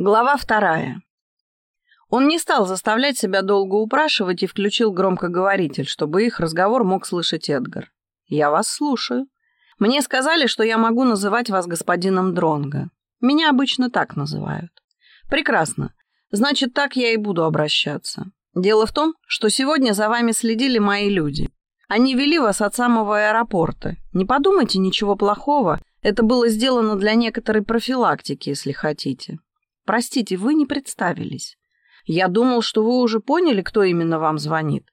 Глава вторая. Он не стал заставлять себя долго упрашивать и включил громкоговоритель, чтобы их разговор мог слышать Эдгар. «Я вас слушаю. Мне сказали, что я могу называть вас господином Дронго. Меня обычно так называют. Прекрасно. Значит, так я и буду обращаться. Дело в том, что сегодня за вами следили мои люди. Они вели вас от самого аэропорта. Не подумайте ничего плохого. Это было сделано для некоторой профилактики, если хотите. Простите, вы не представились. Я думал, что вы уже поняли, кто именно вам звонит.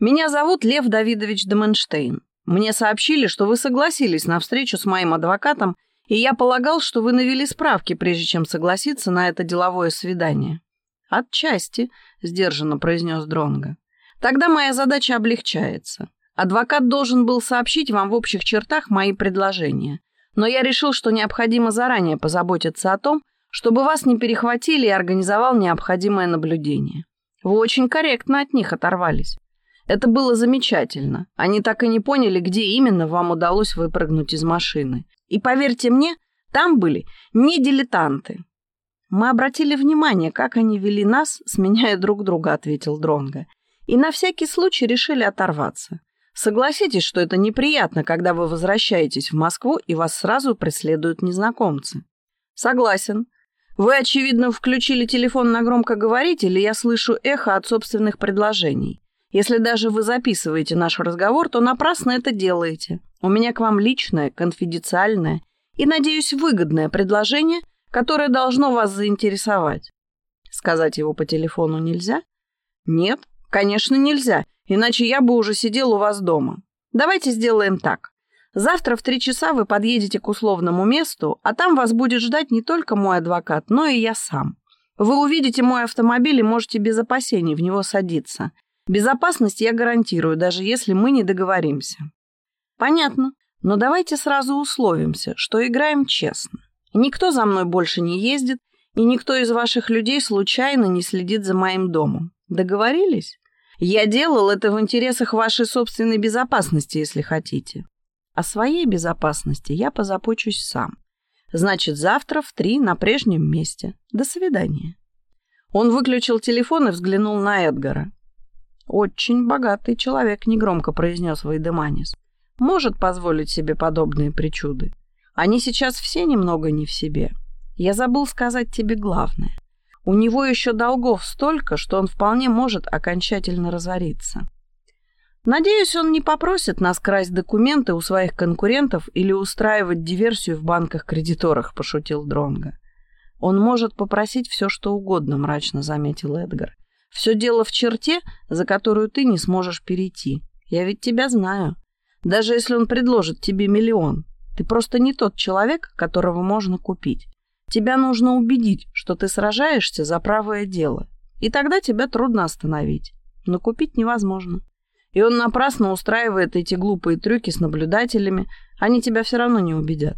Меня зовут Лев Давидович Деменштейн. Мне сообщили, что вы согласились на встречу с моим адвокатом, и я полагал, что вы навели справки, прежде чем согласиться на это деловое свидание. Отчасти, сдержанно произнес Дронга. Тогда моя задача облегчается. Адвокат должен был сообщить вам в общих чертах мои предложения. Но я решил, что необходимо заранее позаботиться о том, чтобы вас не перехватили и организовал необходимое наблюдение. Вы очень корректно от них оторвались. Это было замечательно. Они так и не поняли, где именно вам удалось выпрыгнуть из машины. И поверьте мне, там были не дилетанты. Мы обратили внимание, как они вели нас, сменяя друг друга, ответил Дронга. И на всякий случай решили оторваться. Согласитесь, что это неприятно, когда вы возвращаетесь в Москву и вас сразу преследуют незнакомцы. Согласен. Вы, очевидно, включили телефон на громкоговоритель, и я слышу эхо от собственных предложений. Если даже вы записываете наш разговор, то напрасно это делаете. У меня к вам личное, конфиденциальное и, надеюсь, выгодное предложение, которое должно вас заинтересовать. Сказать его по телефону нельзя? Нет, конечно, нельзя, иначе я бы уже сидел у вас дома. Давайте сделаем так. Завтра в три часа вы подъедете к условному месту, а там вас будет ждать не только мой адвокат, но и я сам. Вы увидите мой автомобиль и можете без опасений в него садиться. Безопасность я гарантирую, даже если мы не договоримся. Понятно. Но давайте сразу условимся, что играем честно. Никто за мной больше не ездит, и никто из ваших людей случайно не следит за моим домом. Договорились? Я делал это в интересах вашей собственной безопасности, если хотите. О своей безопасности я позапочусь сам. Значит, завтра в три на прежнем месте. До свидания. Он выключил телефон и взглянул на Эдгара. «Очень богатый человек», — негромко произнес Вайдеманис. «Может позволить себе подобные причуды. Они сейчас все немного не в себе. Я забыл сказать тебе главное. У него еще долгов столько, что он вполне может окончательно разориться. Надеюсь, он не попросит нас красть документы у своих конкурентов или устраивать диверсию в банках-кредиторах, пошутил Дронга. Он может попросить все, что угодно, мрачно заметил Эдгар. Все дело в черте, за которую ты не сможешь перейти. Я ведь тебя знаю. Даже если он предложит тебе миллион, ты просто не тот человек, которого можно купить. Тебя нужно убедить, что ты сражаешься за правое дело. И тогда тебя трудно остановить. Но купить невозможно. И он напрасно устраивает эти глупые трюки с наблюдателями, они тебя все равно не убедят.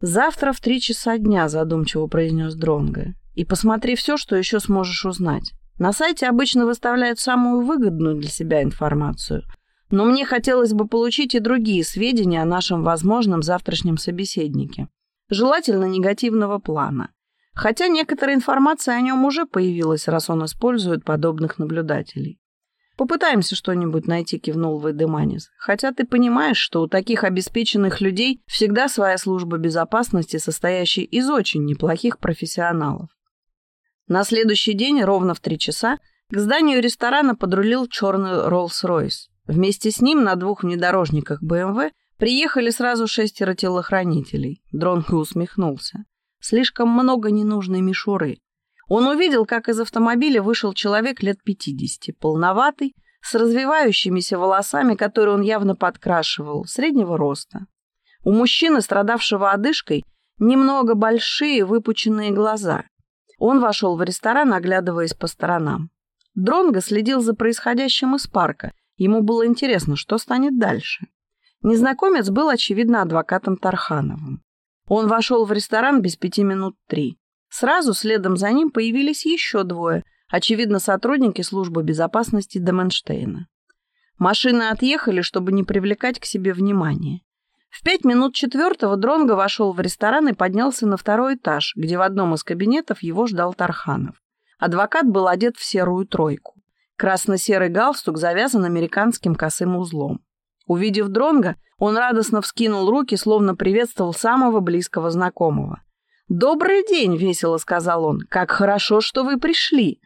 «Завтра в три часа дня», — задумчиво произнес Дронго. «И посмотри все, что еще сможешь узнать. На сайте обычно выставляют самую выгодную для себя информацию. Но мне хотелось бы получить и другие сведения о нашем возможном завтрашнем собеседнике. Желательно негативного плана. Хотя некоторая информация о нем уже появилась, раз он использует подобных наблюдателей. «Попытаемся что-нибудь найти», — кивнул Вайдеманис. «Хотя ты понимаешь, что у таких обеспеченных людей всегда своя служба безопасности, состоящая из очень неплохих профессионалов». На следующий день, ровно в три часа, к зданию ресторана подрулил черный Роллс-Ройс. Вместе с ним на двух внедорожниках БМВ приехали сразу шестеро телохранителей. Дронко усмехнулся. Слишком много ненужной мишуры. Он увидел, как из автомобиля вышел человек лет пятидесяти, полноватый, с развивающимися волосами, которые он явно подкрашивал, среднего роста. У мужчины, страдавшего одышкой, немного большие выпученные глаза. Он вошел в ресторан, оглядываясь по сторонам. Дронго следил за происходящим из парка. Ему было интересно, что станет дальше. Незнакомец был, очевидно, адвокатом Тархановым. Он вошел в ресторан без пяти минут три. Сразу следом за ним появились еще двое, очевидно, сотрудники службы безопасности Деменштейна. Машины отъехали, чтобы не привлекать к себе внимания. В пять минут четвертого Дронго вошел в ресторан и поднялся на второй этаж, где в одном из кабинетов его ждал Тарханов. Адвокат был одет в серую тройку. Красно-серый галстук завязан американским косым узлом. Увидев Дронга, он радостно вскинул руки, словно приветствовал самого близкого знакомого. «Добрый день!» — весело сказал он. «Как хорошо, что вы пришли!»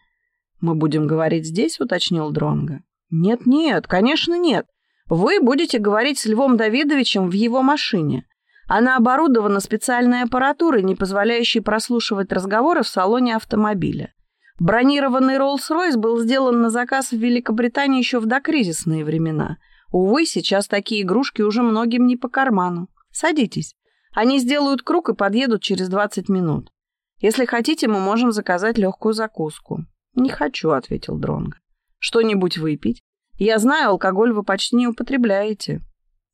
«Мы будем говорить здесь?» — уточнил Дронга. «Нет-нет, конечно нет. Вы будете говорить с Львом Давидовичем в его машине. Она оборудована специальной аппаратурой, не позволяющей прослушивать разговоры в салоне автомобиля. Бронированный Rolls-Royce был сделан на заказ в Великобритании еще в докризисные времена. Увы, сейчас такие игрушки уже многим не по карману. Садитесь. Они сделают круг и подъедут через 20 минут. Если хотите, мы можем заказать легкую закуску. Не хочу, ответил Дронго. Что-нибудь выпить? Я знаю, алкоголь вы почти не употребляете.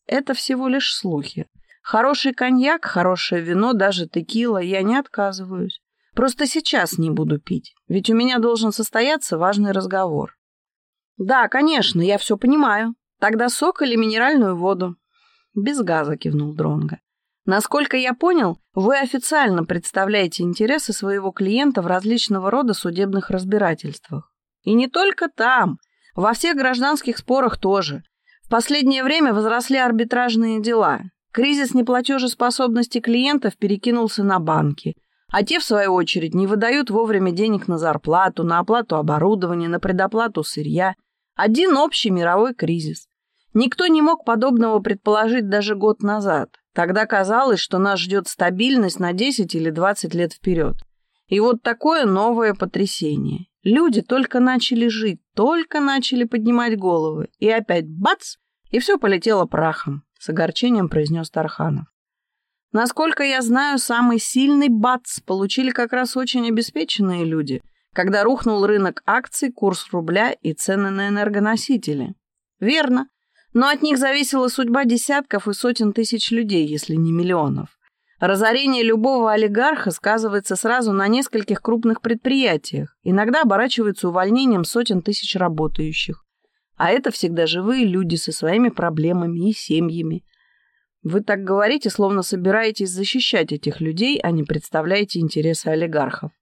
Это всего лишь слухи. Хороший коньяк, хорошее вино, даже текила, я не отказываюсь. Просто сейчас не буду пить, ведь у меня должен состояться важный разговор. Да, конечно, я все понимаю. Тогда сок или минеральную воду? Без газа, кивнул Дронга. Насколько я понял, вы официально представляете интересы своего клиента в различного рода судебных разбирательствах. И не только там. Во всех гражданских спорах тоже. В последнее время возросли арбитражные дела. Кризис неплатежеспособности клиентов перекинулся на банки, а те, в свою очередь, не выдают вовремя денег на зарплату, на оплату оборудования, на предоплату сырья. Один общий мировой кризис. Никто не мог подобного предположить даже год назад. Тогда казалось, что нас ждет стабильность на 10 или 20 лет вперед. И вот такое новое потрясение. Люди только начали жить, только начали поднимать головы. И опять бац! И все полетело прахом, с огорчением произнес Тарханов. Насколько я знаю, самый сильный бац получили как раз очень обеспеченные люди, когда рухнул рынок акций, курс рубля и цены на энергоносители. Верно. Но от них зависела судьба десятков и сотен тысяч людей, если не миллионов. Разорение любого олигарха сказывается сразу на нескольких крупных предприятиях, иногда оборачивается увольнением сотен тысяч работающих. А это всегда живые люди со своими проблемами и семьями. Вы так говорите, словно собираетесь защищать этих людей, а не представляете интересы олигархов.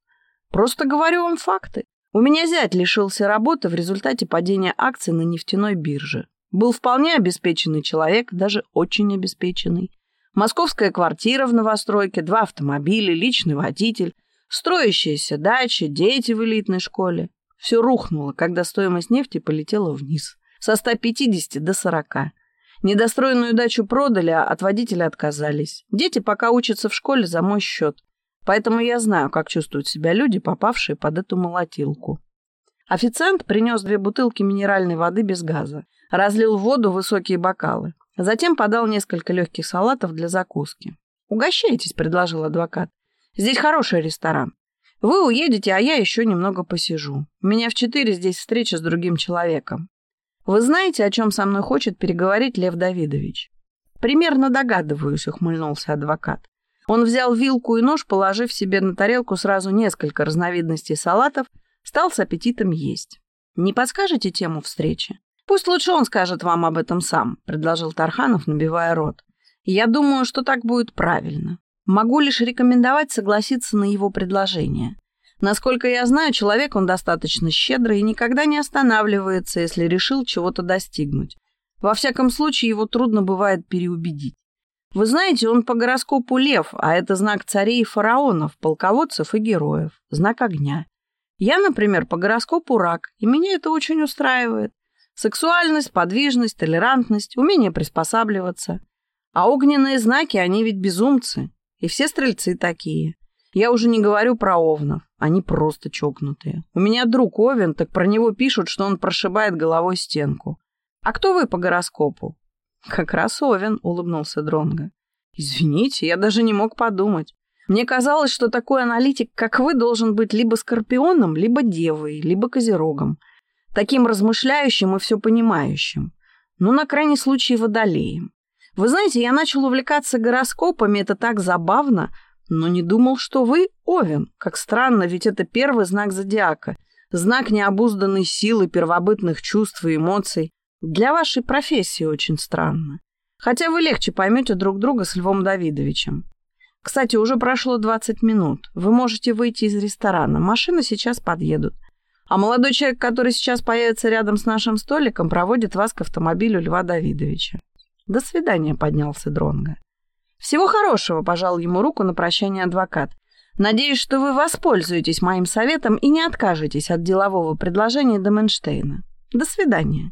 Просто говорю вам факты. У меня зять лишился работы в результате падения акций на нефтяной бирже. Был вполне обеспеченный человек, даже очень обеспеченный. Московская квартира в новостройке, два автомобиля, личный водитель, строящаяся дача, дети в элитной школе. Все рухнуло, когда стоимость нефти полетела вниз. Со 150 до 40. Недостроенную дачу продали, а от водителя отказались. Дети пока учатся в школе за мой счет. Поэтому я знаю, как чувствуют себя люди, попавшие под эту молотилку. Официант принес две бутылки минеральной воды без газа. Разлил в воду высокие бокалы. Затем подал несколько легких салатов для закуски. «Угощайтесь», — предложил адвокат. «Здесь хороший ресторан. Вы уедете, а я еще немного посижу. У меня в четыре здесь встреча с другим человеком. Вы знаете, о чем со мной хочет переговорить Лев Давидович?» «Примерно догадываюсь», — ухмыльнулся адвокат. Он взял вилку и нож, положив себе на тарелку сразу несколько разновидностей салатов, стал с аппетитом есть. «Не подскажете тему встречи?» «Пусть лучше он скажет вам об этом сам», — предложил Тарханов, набивая рот. «Я думаю, что так будет правильно. Могу лишь рекомендовать согласиться на его предложение. Насколько я знаю, человек он достаточно щедрый и никогда не останавливается, если решил чего-то достигнуть. Во всяком случае, его трудно бывает переубедить. Вы знаете, он по гороскопу лев, а это знак царей и фараонов, полководцев и героев, знак огня. Я, например, по гороскопу рак, и меня это очень устраивает. Сексуальность, подвижность, толерантность, умение приспосабливаться. А огненные знаки, они ведь безумцы. И все стрельцы такие. Я уже не говорю про овнов. Они просто чокнутые. У меня друг Овен, так про него пишут, что он прошибает головой стенку. А кто вы по гороскопу? Как раз Овен, улыбнулся Дронга. Извините, я даже не мог подумать. Мне казалось, что такой аналитик, как вы, должен быть либо скорпионом, либо девой, либо козерогом таким размышляющим и все понимающим. Ну, на крайний случай, водолеем. Вы знаете, я начал увлекаться гороскопами, это так забавно, но не думал, что вы Овен. Как странно, ведь это первый знак зодиака, знак необузданной силы, первобытных чувств и эмоций. Для вашей профессии очень странно. Хотя вы легче поймете друг друга с Львом Давидовичем. Кстати, уже прошло 20 минут. Вы можете выйти из ресторана. Машины сейчас подъедут. А молодой человек, который сейчас появится рядом с нашим столиком, проводит вас к автомобилю Льва Давидовича. До свидания, поднялся Дронга. Всего хорошего, пожал ему руку на прощание адвокат. Надеюсь, что вы воспользуетесь моим советом и не откажетесь от делового предложения Деменштейна. До свидания.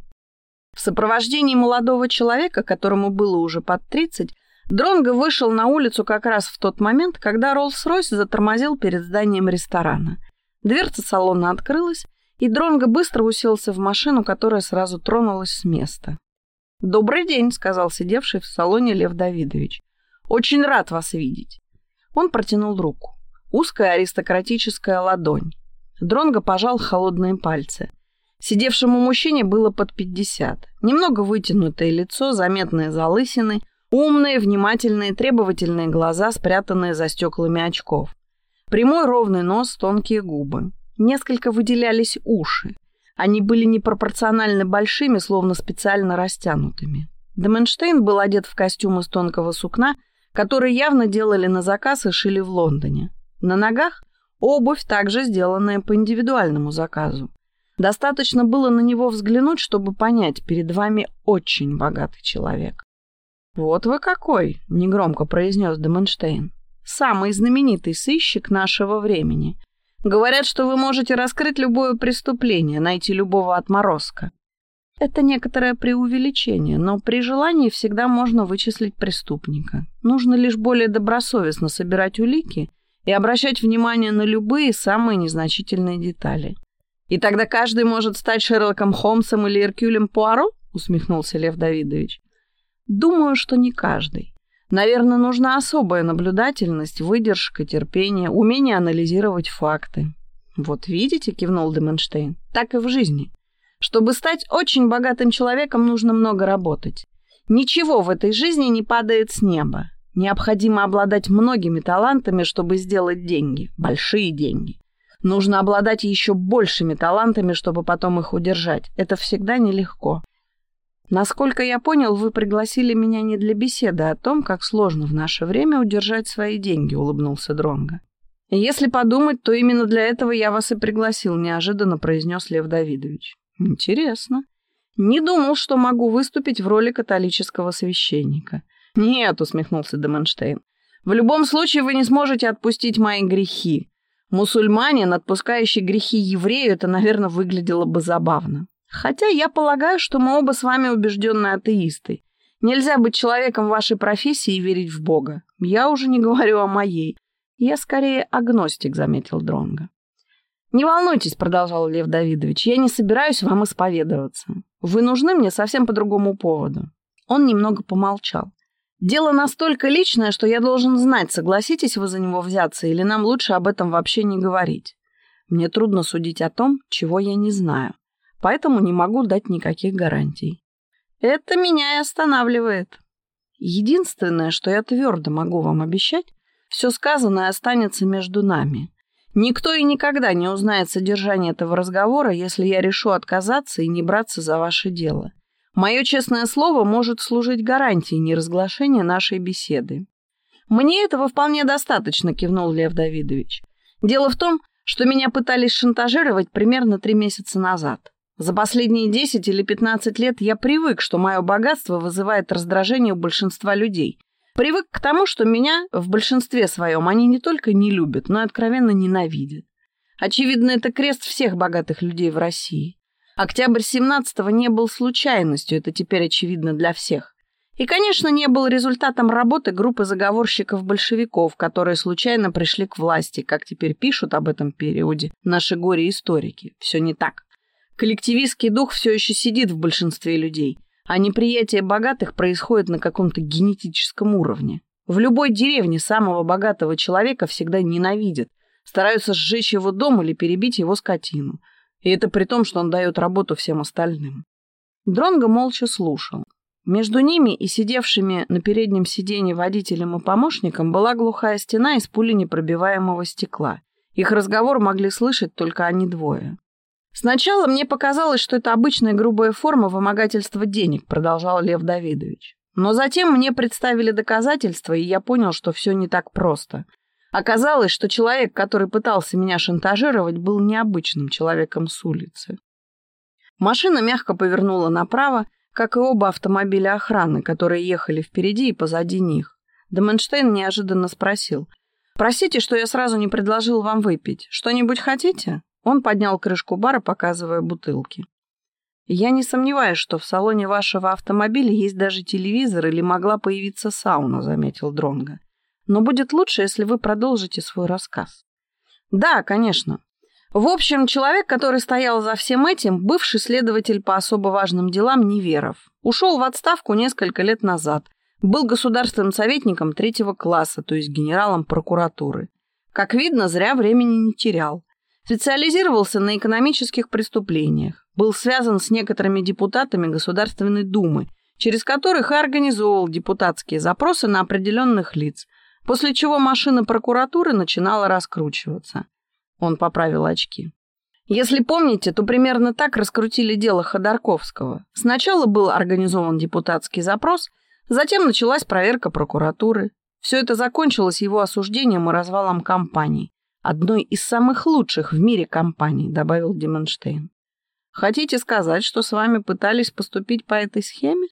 В сопровождении молодого человека, которому было уже под 30, Дронго вышел на улицу как раз в тот момент, когда Роллс-Ройс затормозил перед зданием ресторана. Дверца салона открылась, и Дронго быстро уселся в машину, которая сразу тронулась с места. «Добрый день», — сказал сидевший в салоне Лев Давидович. «Очень рад вас видеть». Он протянул руку. Узкая аристократическая ладонь. Дронго пожал холодные пальцы. Сидевшему мужчине было под пятьдесят. Немного вытянутое лицо, заметные залысины, умные, внимательные, требовательные глаза, спрятанные за стеклами очков. Прямой ровный нос, тонкие губы. Несколько выделялись уши. Они были непропорционально большими, словно специально растянутыми. Деменштейн был одет в костюм из тонкого сукна, который явно делали на заказ и шили в Лондоне. На ногах обувь, также сделанная по индивидуальному заказу. Достаточно было на него взглянуть, чтобы понять, перед вами очень богатый человек. «Вот вы какой!» — негромко произнес Деменштейн. «Самый знаменитый сыщик нашего времени. Говорят, что вы можете раскрыть любое преступление, найти любого отморозка. Это некоторое преувеличение, но при желании всегда можно вычислить преступника. Нужно лишь более добросовестно собирать улики и обращать внимание на любые самые незначительные детали. И тогда каждый может стать Шерлоком Холмсом или Иркюлем Пуаро? Усмехнулся Лев Давидович. Думаю, что не каждый. Наверное, нужна особая наблюдательность, выдержка, терпение, умение анализировать факты. Вот видите, кивнул Деменштейн, так и в жизни. Чтобы стать очень богатым человеком, нужно много работать. Ничего в этой жизни не падает с неба. Необходимо обладать многими талантами, чтобы сделать деньги, большие деньги. Нужно обладать еще большими талантами, чтобы потом их удержать. Это всегда нелегко. Насколько я понял, вы пригласили меня не для беседы о том, как сложно в наше время удержать свои деньги, улыбнулся Дронга. Если подумать, то именно для этого я вас и пригласил, неожиданно произнес Лев Давидович. Интересно. Не думал, что могу выступить в роли католического священника. Нет, усмехнулся Деменштейн. В любом случае вы не сможете отпустить мои грехи. Мусульманин, отпускающий грехи еврею, это, наверное, выглядело бы забавно. Хотя я полагаю, что мы оба с вами убежденные атеисты. Нельзя быть человеком вашей профессии и верить в Бога. Я уже не говорю о моей. Я скорее агностик, заметил Дронга. Не волнуйтесь, продолжал Лев Давидович, я не собираюсь вам исповедоваться. Вы нужны мне совсем по другому поводу. Он немного помолчал. Дело настолько личное, что я должен знать, согласитесь вы за него взяться или нам лучше об этом вообще не говорить. Мне трудно судить о том, чего я не знаю, поэтому не могу дать никаких гарантий. Это меня и останавливает. Единственное, что я твердо могу вам обещать, все сказанное останется между нами. Никто и никогда не узнает содержание этого разговора, если я решу отказаться и не браться за ваше дело. Мое честное слово может служить гарантией неразглашения нашей беседы. Мне этого вполне достаточно, кивнул Лев Давидович. Дело в том, что меня пытались шантажировать примерно три месяца назад. За последние 10 или 15 лет я привык, что мое богатство вызывает раздражение у большинства людей. Привык к тому, что меня в большинстве своем они не только не любят, но и откровенно ненавидят. Очевидно, это крест всех богатых людей в России. Октябрь 17-го не был случайностью, это теперь очевидно для всех. И, конечно, не был результатом работы группы заговорщиков-большевиков, которые случайно пришли к власти, как теперь пишут об этом периоде наши горе-историки. Все не так. Коллективистский дух все еще сидит в большинстве людей, а неприятие богатых происходит на каком-то генетическом уровне. В любой деревне самого богатого человека всегда ненавидят, стараются сжечь его дом или перебить его скотину. И это при том, что он дает работу всем остальным. Дронго молча слушал. Между ними и сидевшими на переднем сиденье водителем и помощником была глухая стена из пуленепробиваемого стекла. Их разговор могли слышать только они двое. «Сначала мне показалось, что это обычная грубая форма вымогательства денег», продолжал Лев Давидович. Но затем мне представили доказательства, и я понял, что все не так просто. Оказалось, что человек, который пытался меня шантажировать, был необычным человеком с улицы. Машина мягко повернула направо, как и оба автомобиля охраны, которые ехали впереди и позади них. Деменштейн неожиданно спросил. «Простите, что я сразу не предложил вам выпить. Что-нибудь хотите?» Он поднял крышку бара, показывая бутылки. «Я не сомневаюсь, что в салоне вашего автомобиля есть даже телевизор или могла появиться сауна», — заметил Дронга. «Но будет лучше, если вы продолжите свой рассказ». «Да, конечно. В общем, человек, который стоял за всем этим, бывший следователь по особо важным делам Неверов, ушел в отставку несколько лет назад, был государственным советником третьего класса, то есть генералом прокуратуры. Как видно, зря времени не терял. Специализировался на экономических преступлениях, был связан с некоторыми депутатами Государственной Думы, через которых и организовывал депутатские запросы на определенных лиц, после чего машина прокуратуры начинала раскручиваться. Он поправил очки. Если помните, то примерно так раскрутили дело Ходорковского. Сначала был организован депутатский запрос, затем началась проверка прокуратуры. Все это закончилось его осуждением и развалом компании. Одной из самых лучших в мире компаний, добавил Дименштейн. Хотите сказать, что с вами пытались поступить по этой схеме?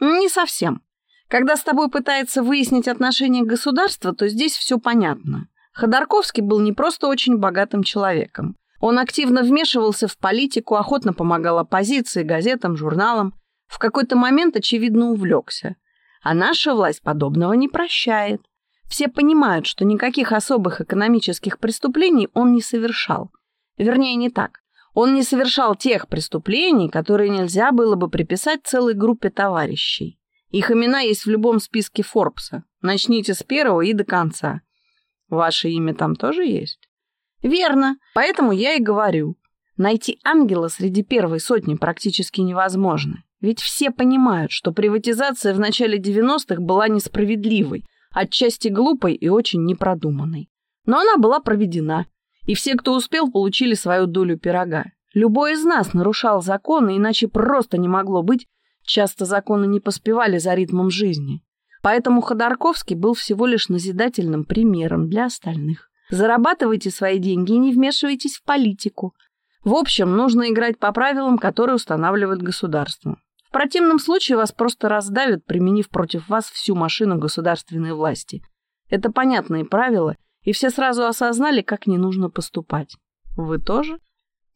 Не совсем. Когда с тобой пытается выяснить отношения государства, то здесь все понятно. Ходорковский был не просто очень богатым человеком. Он активно вмешивался в политику, охотно помогал оппозиции, газетам, журналам. В какой-то момент, очевидно, увлекся. А наша власть подобного не прощает. Все понимают, что никаких особых экономических преступлений он не совершал. Вернее, не так. Он не совершал тех преступлений, которые нельзя было бы приписать целой группе товарищей. Их имена есть в любом списке Форбса. Начните с первого и до конца. Ваше имя там тоже есть? Верно. Поэтому я и говорю. Найти ангела среди первой сотни практически невозможно. Ведь все понимают, что приватизация в начале 90-х была несправедливой, отчасти глупой и очень непродуманной. Но она была проведена, и все, кто успел, получили свою долю пирога. Любой из нас нарушал законы, иначе просто не могло быть, часто законы не поспевали за ритмом жизни. Поэтому Ходорковский был всего лишь назидательным примером для остальных. Зарабатывайте свои деньги и не вмешивайтесь в политику. В общем, нужно играть по правилам, которые устанавливает государство. В противном случае вас просто раздавят, применив против вас всю машину государственной власти. Это понятные правила, и все сразу осознали, как не нужно поступать. Вы тоже?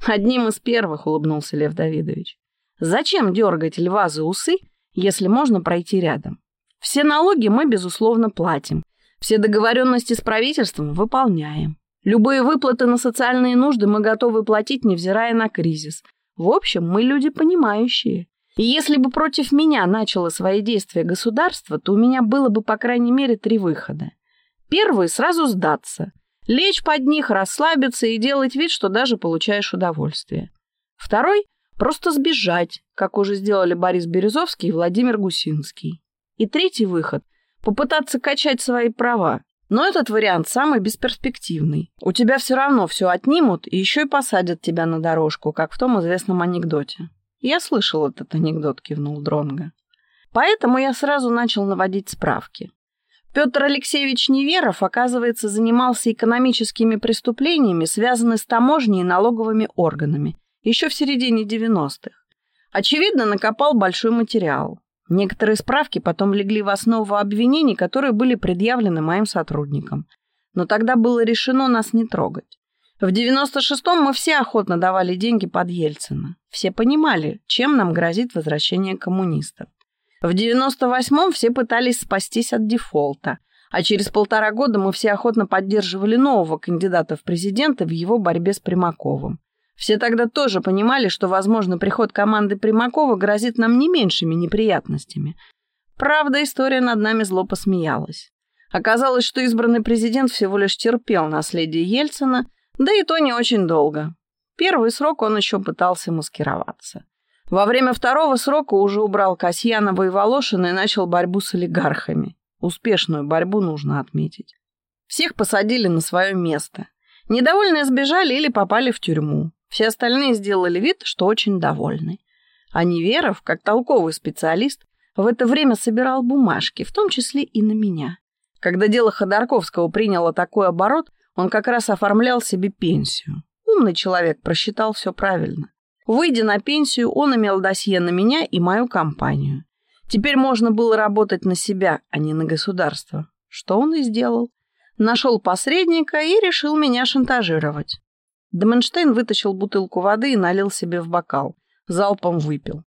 Одним из первых улыбнулся Лев Давидович. Зачем дергать льва за усы, если можно пройти рядом? Все налоги мы, безусловно, платим. Все договоренности с правительством выполняем. Любые выплаты на социальные нужды мы готовы платить, невзирая на кризис. В общем, мы люди понимающие. И если бы против меня начало свои действия государство, то у меня было бы, по крайней мере, три выхода. Первый – сразу сдаться. Лечь под них, расслабиться и делать вид, что даже получаешь удовольствие. Второй – просто сбежать, как уже сделали Борис Березовский и Владимир Гусинский. И третий выход – попытаться качать свои права. Но этот вариант самый бесперспективный. У тебя все равно все отнимут и еще и посадят тебя на дорожку, как в том известном анекдоте. Я слышал этот анекдот, кивнул Дронга. Поэтому я сразу начал наводить справки. Петр Алексеевич Неверов, оказывается, занимался экономическими преступлениями, связанными с таможней и налоговыми органами, еще в середине 90-х. Очевидно, накопал большой материал. Некоторые справки потом легли в основу обвинений, которые были предъявлены моим сотрудникам. Но тогда было решено нас не трогать. В 96-м мы все охотно давали деньги под Ельцина. Все понимали, чем нам грозит возвращение коммунистов. В 98-м все пытались спастись от дефолта, а через полтора года мы все охотно поддерживали нового кандидата в президенты в его борьбе с Примаковым. Все тогда тоже понимали, что, возможно, приход команды Примакова грозит нам не меньшими неприятностями. Правда, история над нами зло посмеялась. Оказалось, что избранный президент всего лишь терпел наследие Ельцина, да и то не очень долго. Первый срок он еще пытался маскироваться. Во время второго срока уже убрал Касьянова и Волошина и начал борьбу с олигархами. Успешную борьбу нужно отметить. Всех посадили на свое место. Недовольные сбежали или попали в тюрьму. Все остальные сделали вид, что очень довольны. А Неверов, как толковый специалист, в это время собирал бумажки, в том числе и на меня. Когда дело Ходорковского приняло такой оборот, он как раз оформлял себе пенсию. Умный человек просчитал все правильно. Выйдя на пенсию, он имел досье на меня и мою компанию. Теперь можно было работать на себя, а не на государство. Что он и сделал. Нашел посредника и решил меня шантажировать. Деменштейн вытащил бутылку воды и налил себе в бокал. Залпом выпил.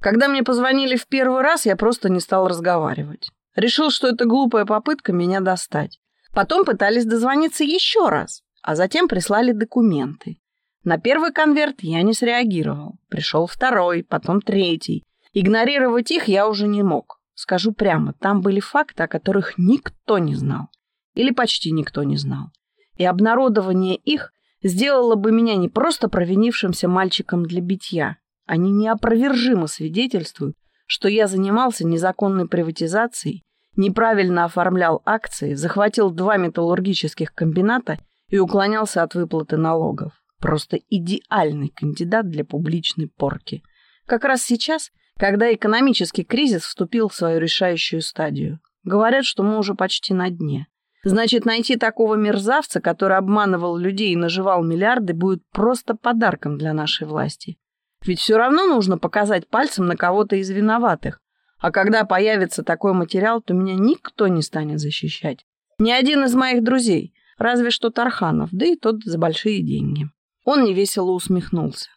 Когда мне позвонили в первый раз, я просто не стал разговаривать. Решил, что это глупая попытка меня достать. Потом пытались дозвониться еще раз, а затем прислали документы. На первый конверт я не среагировал. Пришел второй, потом третий. Игнорировать их я уже не мог. Скажу прямо, там были факты, о которых никто не знал. Или почти никто не знал. И обнародование их сделало бы меня не просто провинившимся мальчиком для битья. Они неопровержимо свидетельствуют, что я занимался незаконной приватизацией, неправильно оформлял акции, захватил два металлургических комбината и уклонялся от выплаты налогов. Просто идеальный кандидат для публичной порки. Как раз сейчас, когда экономический кризис вступил в свою решающую стадию. Говорят, что мы уже почти на дне. Значит, найти такого мерзавца, который обманывал людей и наживал миллиарды, будет просто подарком для нашей власти. Ведь все равно нужно показать пальцем на кого-то из виноватых. А когда появится такой материал, то меня никто не станет защищать. Ни один из моих друзей, разве что Тарханов, да и тот за большие деньги. Он невесело усмехнулся.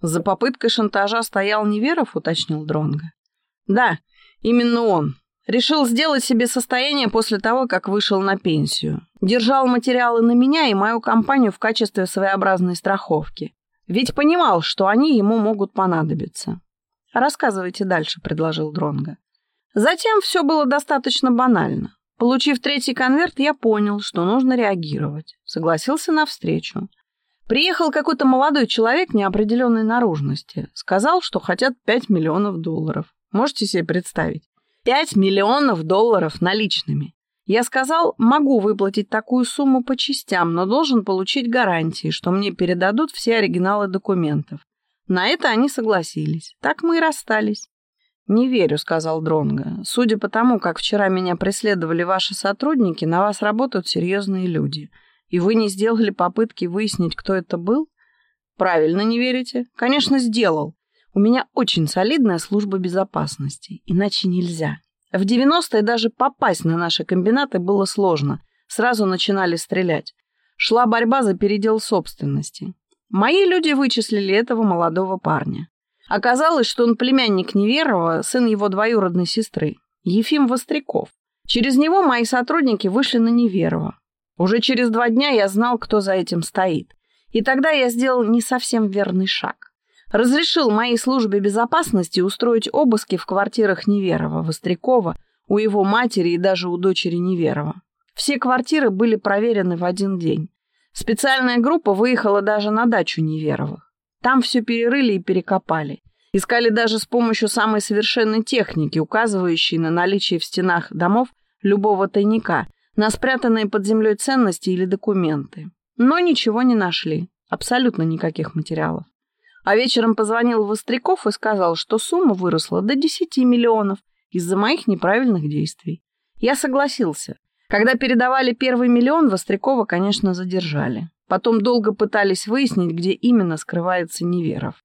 За попыткой шантажа стоял Неверов, уточнил Дронга. Да, именно он. Решил сделать себе состояние после того, как вышел на пенсию. Держал материалы на меня и мою компанию в качестве своеобразной страховки. Ведь понимал, что они ему могут понадобиться. «Рассказывайте дальше», — предложил Дронга. Затем все было достаточно банально. Получив третий конверт, я понял, что нужно реагировать. Согласился на встречу. Приехал какой-то молодой человек неопределенной наружности. Сказал, что хотят 5 миллионов долларов. Можете себе представить? 5 миллионов долларов наличными. Я сказал, могу выплатить такую сумму по частям, но должен получить гарантии, что мне передадут все оригиналы документов. На это они согласились. Так мы и расстались. «Не верю», — сказал Дронго. «Судя по тому, как вчера меня преследовали ваши сотрудники, на вас работают серьезные люди. И вы не сделали попытки выяснить, кто это был?» «Правильно не верите?» «Конечно, сделал. У меня очень солидная служба безопасности. Иначе нельзя. В 90-е даже попасть на наши комбинаты было сложно. Сразу начинали стрелять. Шла борьба за передел собственности. Мои люди вычислили этого молодого парня. Оказалось, что он племянник Неверова, сын его двоюродной сестры, Ефим Востряков. Через него мои сотрудники вышли на Неверова. Уже через два дня я знал, кто за этим стоит. И тогда я сделал не совсем верный шаг. Разрешил моей службе безопасности устроить обыски в квартирах Неверова, Вострякова, у его матери и даже у дочери Неверова. Все квартиры были проверены в один день. Специальная группа выехала даже на дачу Неверовых. Там все перерыли и перекопали. Искали даже с помощью самой совершенной техники, указывающей на наличие в стенах домов любого тайника, на спрятанные под землей ценности или документы. Но ничего не нашли. Абсолютно никаких материалов. А вечером позвонил Востряков и сказал, что сумма выросла до 10 миллионов из-за моих неправильных действий. Я согласился. Когда передавали первый миллион, Вострякова, конечно, задержали. Потом долго пытались выяснить, где именно скрывается Неверов.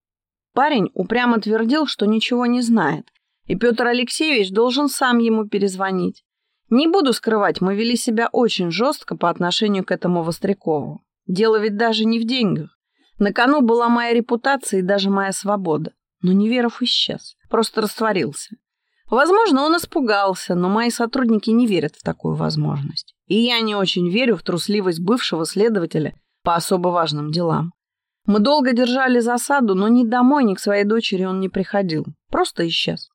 Парень упрямо твердил, что ничего не знает, и Петр Алексеевич должен сам ему перезвонить. Не буду скрывать, мы вели себя очень жестко по отношению к этому Вострякову. Дело ведь даже не в деньгах. На кону была моя репутация и даже моя свобода. Но Неверов исчез, просто растворился. Возможно, он испугался, но мои сотрудники не верят в такую возможность. И я не очень верю в трусливость бывшего следователя по особо важным делам. Мы долго держали засаду, но ни домой, ни к своей дочери он не приходил. Просто исчез.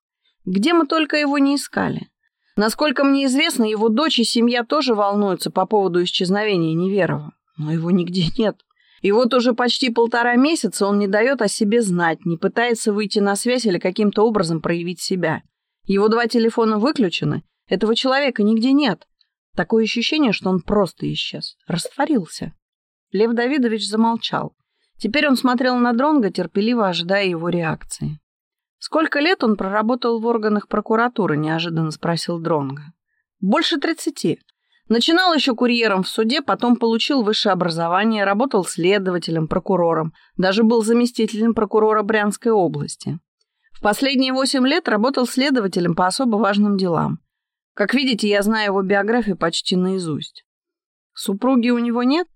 Где мы только его не искали. Насколько мне известно, его дочь и семья тоже волнуются по поводу исчезновения Неверова. Но его нигде нет. И вот уже почти полтора месяца он не дает о себе знать, не пытается выйти на связь или каким-то образом проявить себя. Его два телефона выключены, этого человека нигде нет. Такое ощущение, что он просто исчез, растворился. Лев Давидович замолчал. Теперь он смотрел на Дронга, терпеливо ожидая его реакции. Сколько лет он проработал в органах прокуратуры, неожиданно спросил Дронга. Больше тридцати. Начинал еще курьером в суде, потом получил высшее образование, работал следователем, прокурором, даже был заместителем прокурора Брянской области. В последние восемь лет работал следователем по особо важным делам. Как видите, я знаю его биографию почти наизусть. Супруги у него нет?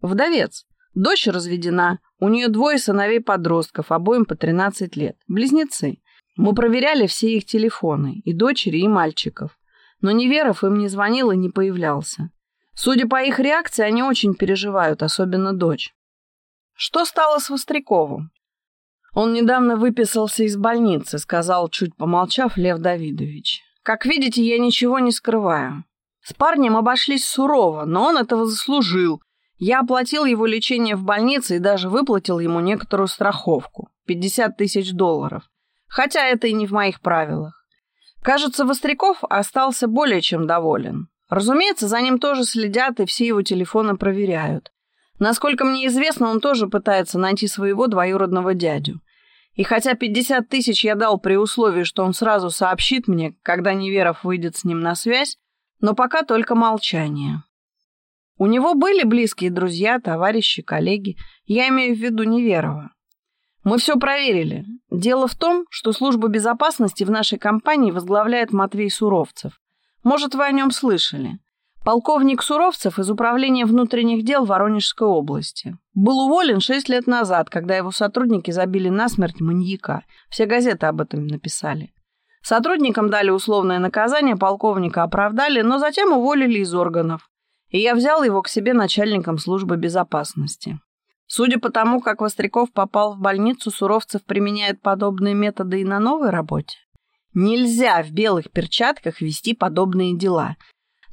Вдовец. Дочь разведена, у нее двое сыновей-подростков, обоим по 13 лет. Близнецы. Мы проверяли все их телефоны, и дочери, и мальчиков. Но Неверов им не звонил и не появлялся. Судя по их реакции, они очень переживают, особенно дочь. Что стало с Востряковым? Он недавно выписался из больницы, сказал, чуть помолчав, Лев Давидович. Как видите, я ничего не скрываю. С парнем обошлись сурово, но он этого заслужил, я оплатил его лечение в больнице и даже выплатил ему некоторую страховку – 50 тысяч долларов. Хотя это и не в моих правилах. Кажется, Востряков остался более чем доволен. Разумеется, за ним тоже следят и все его телефоны проверяют. Насколько мне известно, он тоже пытается найти своего двоюродного дядю. И хотя 50 тысяч я дал при условии, что он сразу сообщит мне, когда Неверов выйдет с ним на связь, но пока только молчание. У него были близкие друзья, товарищи, коллеги. Я имею в виду Неверова. Мы все проверили. Дело в том, что службу безопасности в нашей компании возглавляет Матвей Суровцев. Может, вы о нем слышали. Полковник Суровцев из Управления внутренних дел Воронежской области. Был уволен шесть лет назад, когда его сотрудники забили насмерть маньяка. Все газеты об этом написали. Сотрудникам дали условное наказание, полковника оправдали, но затем уволили из органов и я взял его к себе начальником службы безопасности. Судя по тому, как Востряков попал в больницу, Суровцев применяет подобные методы и на новой работе. Нельзя в белых перчатках вести подобные дела.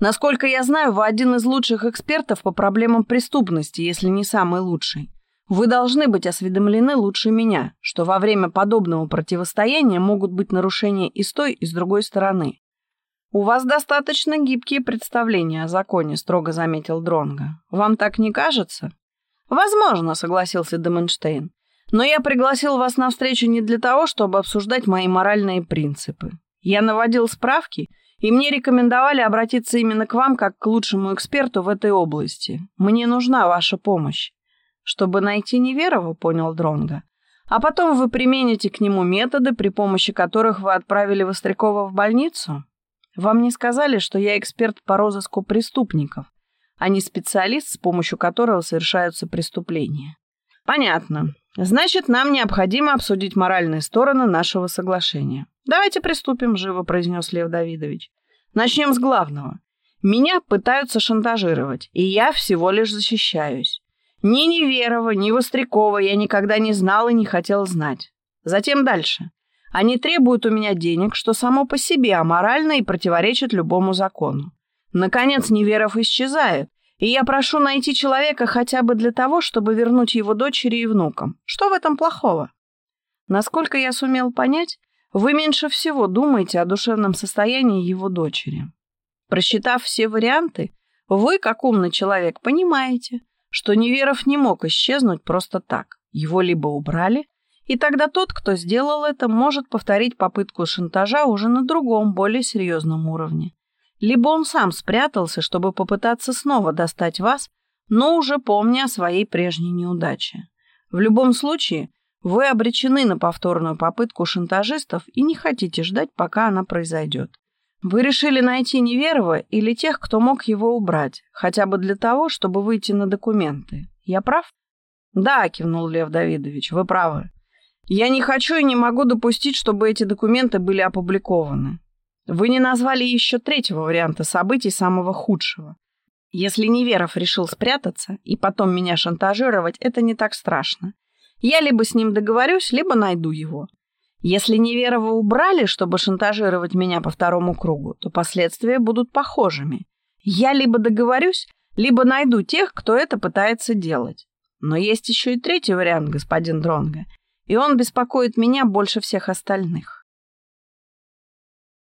Насколько я знаю, вы один из лучших экспертов по проблемам преступности, если не самый лучший. Вы должны быть осведомлены лучше меня, что во время подобного противостояния могут быть нарушения и с той, и с другой стороны. «У вас достаточно гибкие представления о законе», — строго заметил Дронга. «Вам так не кажется?» «Возможно», — согласился Деменштейн. «Но я пригласил вас на встречу не для того, чтобы обсуждать мои моральные принципы. Я наводил справки, и мне рекомендовали обратиться именно к вам как к лучшему эксперту в этой области. Мне нужна ваша помощь». «Чтобы найти Неверова», — понял Дронга. «А потом вы примените к нему методы, при помощи которых вы отправили Вострякова в больницу?» Вам не сказали, что я эксперт по розыску преступников, а не специалист, с помощью которого совершаются преступления. Понятно. Значит, нам необходимо обсудить моральные стороны нашего соглашения. Давайте приступим, живо произнес Лев Давидович. Начнем с главного. Меня пытаются шантажировать, и я всего лишь защищаюсь. Ни Неверова, ни Вострякова я никогда не знал и не хотел знать. Затем дальше. Они требуют у меня денег, что само по себе аморально и противоречит любому закону. Наконец, Неверов исчезает, и я прошу найти человека хотя бы для того, чтобы вернуть его дочери и внукам. Что в этом плохого? Насколько я сумел понять, вы меньше всего думаете о душевном состоянии его дочери. Просчитав все варианты, вы, как умный человек, понимаете, что Неверов не мог исчезнуть просто так. Его либо убрали, и тогда тот, кто сделал это, может повторить попытку шантажа уже на другом, более серьезном уровне. Либо он сам спрятался, чтобы попытаться снова достать вас, но уже помня о своей прежней неудаче. В любом случае, вы обречены на повторную попытку шантажистов и не хотите ждать, пока она произойдет. Вы решили найти Неверова или тех, кто мог его убрать, хотя бы для того, чтобы выйти на документы. Я прав? Да, кивнул Лев Давидович, вы правы. Я не хочу и не могу допустить, чтобы эти документы были опубликованы. Вы не назвали еще третьего варианта событий, самого худшего. Если Неверов решил спрятаться и потом меня шантажировать, это не так страшно. Я либо с ним договорюсь, либо найду его. Если Неверова убрали, чтобы шантажировать меня по второму кругу, то последствия будут похожими. Я либо договорюсь, либо найду тех, кто это пытается делать. Но есть еще и третий вариант, господин Дронго и он беспокоит меня больше всех остальных.